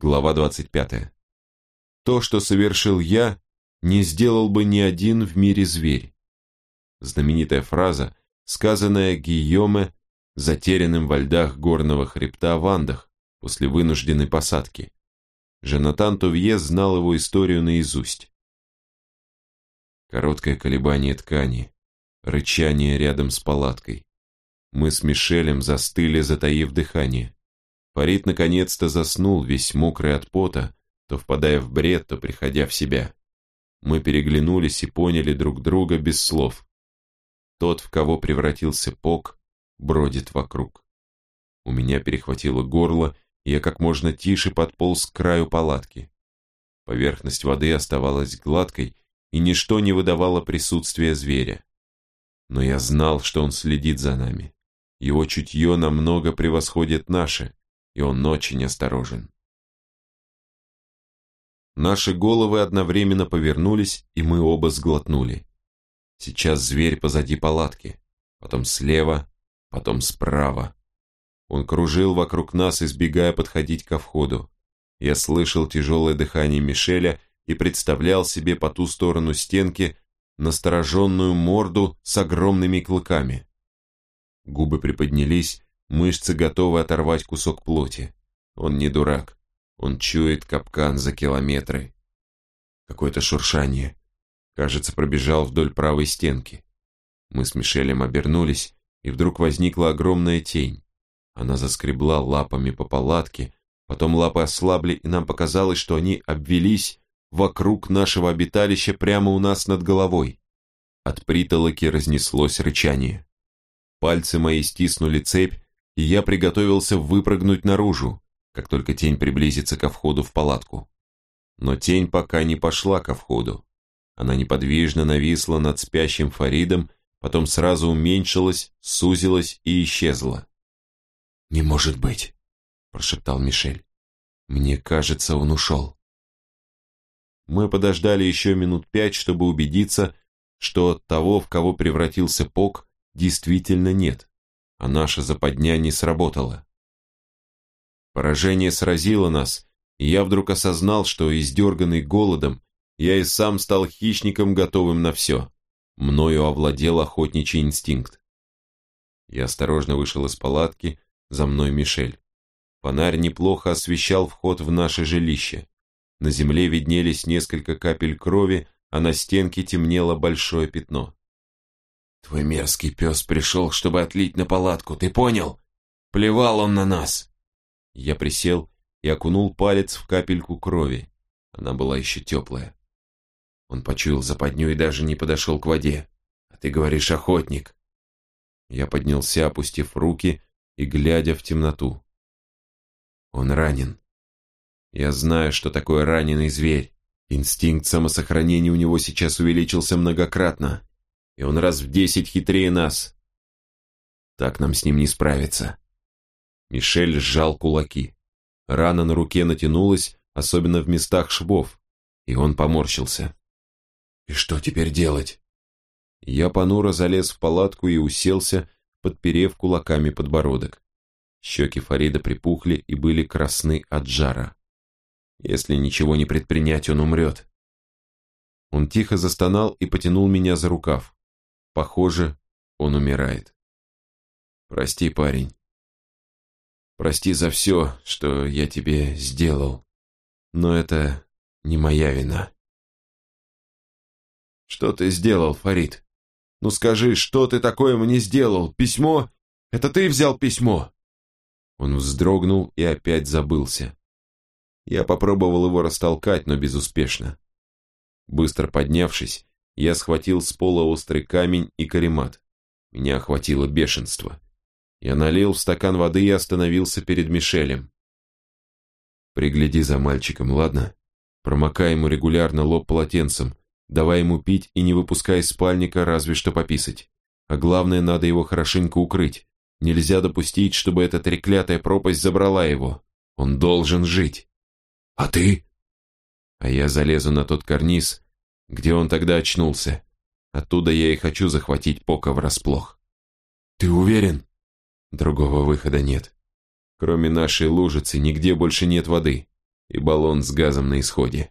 Глава 25. То, что совершил я, не сделал бы ни один в мире зверь. Знаменитая фраза, сказанная Гийоме, затерянным во льдах горного хребта в Андах после вынужденной посадки. Жанатан Тувье знал его историю наизусть. Короткое колебание ткани, рычание рядом с палаткой. Мы с Мишелем застыли, затаив дыхание. Фарид наконец-то заснул, весь мокрый от пота, то впадая в бред, то приходя в себя. Мы переглянулись и поняли друг друга без слов. Тот, в кого превратился Пок, бродит вокруг. У меня перехватило горло, и я как можно тише подполз к краю палатки. Поверхность воды оставалась гладкой, и ничто не выдавало присутствия зверя. Но я знал, что он следит за нами. Его чутье намного превосходит наше, и он очень осторожен. Наши головы одновременно повернулись, и мы оба сглотнули. Сейчас зверь позади палатки, потом слева, потом справа. Он кружил вокруг нас, избегая подходить ко входу. Я слышал тяжелое дыхание Мишеля и представлял себе по ту сторону стенки настороженную морду с огромными клыками. Губы приподнялись, мышцы готовы оторвать кусок плоти. Он не дурак. Он чует капкан за километры. Какое-то шуршание. Кажется, пробежал вдоль правой стенки. Мы с Мишелем обернулись, и вдруг возникла огромная тень. Она заскребла лапами по палатке, потом лапы ослабли, и нам показалось, что они обвелись вокруг нашего обиталища прямо у нас над головой. От притолоки разнеслось рычание. Пальцы мои стиснули цепь, и я приготовился выпрыгнуть наружу, как только тень приблизится ко входу в палатку. Но тень пока не пошла ко входу. Она неподвижно нависла над спящим Фаридом, потом сразу уменьшилась, сузилась и исчезла. «Не может быть!» – прошептал Мишель. «Мне кажется, он ушел». Мы подождали еще минут пять, чтобы убедиться, что того, в кого превратился Пок, действительно нет, а наша западня не сработала. Поражение сразило нас, и я вдруг осознал, что, издерганный голодом, я и сам стал хищником, готовым на все. Мною овладел охотничий инстинкт. Я осторожно вышел из палатки, за мной Мишель. Фонарь неплохо освещал вход в наше жилище. На земле виднелись несколько капель крови, а на стенке темнело большое пятно. «Твой мерзкий пес пришел, чтобы отлить на палатку, ты понял? Плевал он на нас!» Я присел и окунул палец в капельку крови. Она была еще теплая. Он почуял западню и даже не подошел к воде. А ты говоришь, охотник. Я поднялся, опустив руки и глядя в темноту. Он ранен. Я знаю, что такое раненый зверь. Инстинкт самосохранения у него сейчас увеличился многократно, и он раз в десять хитрее нас. Так нам с ним не справиться. Мишель сжал кулаки. Рана на руке натянулась, особенно в местах швов, и он поморщился. «И что теперь делать?» Я понуро залез в палатку и уселся, подперев кулаками подбородок. Щеки Фарида припухли и были красны от жара. Если ничего не предпринять, он умрет. Он тихо застонал и потянул меня за рукав. Похоже, он умирает. «Прости, парень. Прости за все, что я тебе сделал. Но это не моя вина. Что ты сделал, Фарид? Ну скажи, что ты такое мне сделал? Письмо? Это ты взял письмо? Он вздрогнул и опять забылся. Я попробовал его растолкать, но безуспешно. Быстро поднявшись, я схватил с пола острый камень и каремат. Меня охватило бешенство. Я налил в стакан воды и остановился перед Мишелем. Пригляди за мальчиком, ладно? Промокай ему регулярно лоб полотенцем, давай ему пить и не выпускай из спальника, разве что пописать. А главное, надо его хорошенько укрыть. Нельзя допустить, чтобы эта треклятая пропасть забрала его. Он должен жить. А ты? А я залезу на тот карниз, где он тогда очнулся. Оттуда я и хочу захватить Пока врасплох. Ты уверен? Другого выхода нет. Кроме нашей лужицы, нигде больше нет воды. и баллон с газом на исходе.